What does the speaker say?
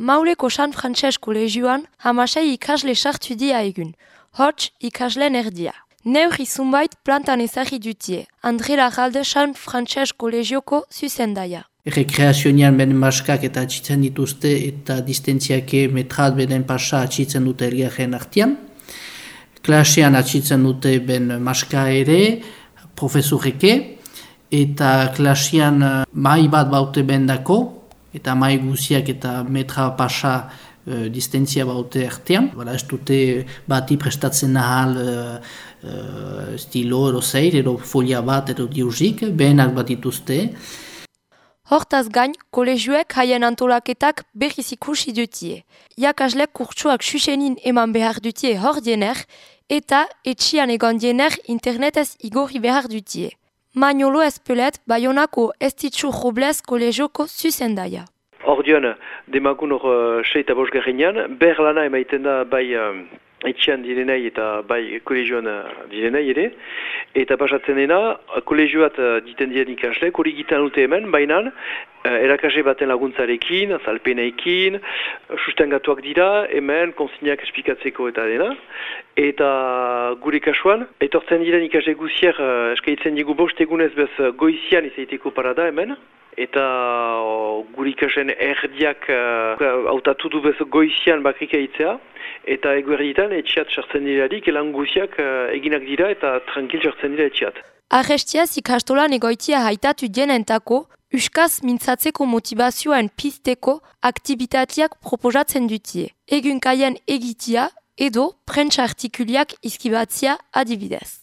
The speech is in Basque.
Mauleko San Frantses kolegioan hamasei ikasle sartu dia egun. Hots ikasleen erdia. Neur izunbait plantan ezagri dutie. Andre Lagalde San Frantses kolegioko zuzendaia. Rekreazionian benen maskak eta atxitzen dituzte eta distentziake metrat benen pasa atxitzen dute ergaren artian. Klasean atxitzen dute ben maska ere, profesureke, eta klasean eh, mai bat baute bendako, eta mai guziak eta metra pasa uh, distentzia baute ertean. Bala, ez dute bati prestatzen ahal uh, uh, stilo edo zeir, edo folia bat edo diuzik, behenak bat dituzte. Hortaz gain, kolegioek haien antolaketak berriz ikusi dutie. Iakaslek kurtsuak susenin eman behar dutie hor diener, eta etxian egon diener internetez igorri behar dutie. Magnolo Espelet, Bayonako Estitxu Robles kolegioko zuzendaia. Ordion, demagun hor uh, seita bosgarriñan, ber lana emaiten da bai uh, etxian direnei eta bai kolegioan uh, direnei ere. Eta pasatzen dena, kolegioat uh, diten diren ikasle, hori gitan dute hemen, bainan, uh, erakase baten laguntzarekin, azalpeneekin, sustengatuak dira, hemen, konsignak esplikatzeko eta dena. Eta gure kasuan, etortzen diren ikasle guzier, uh, eskaitzen digu bostegunez bez goizian izaiteko parada hemen, eta gure ikasen erdiak hautatu uh, du bez goizian bakrika itzea, eta eguerditan etxiat sartzen dirarik, elan guziak uh, eginak dira eta tranquil sartzen dira etxiat. Arrestiaz ikastolan egoitia haitatu dienentako, Euskaz mintzatzeko motivazioen pizteko aktibitateak proposatzen dutie. Egun kaien egitia edo prentsa artikuliak izkibatzia adibidez.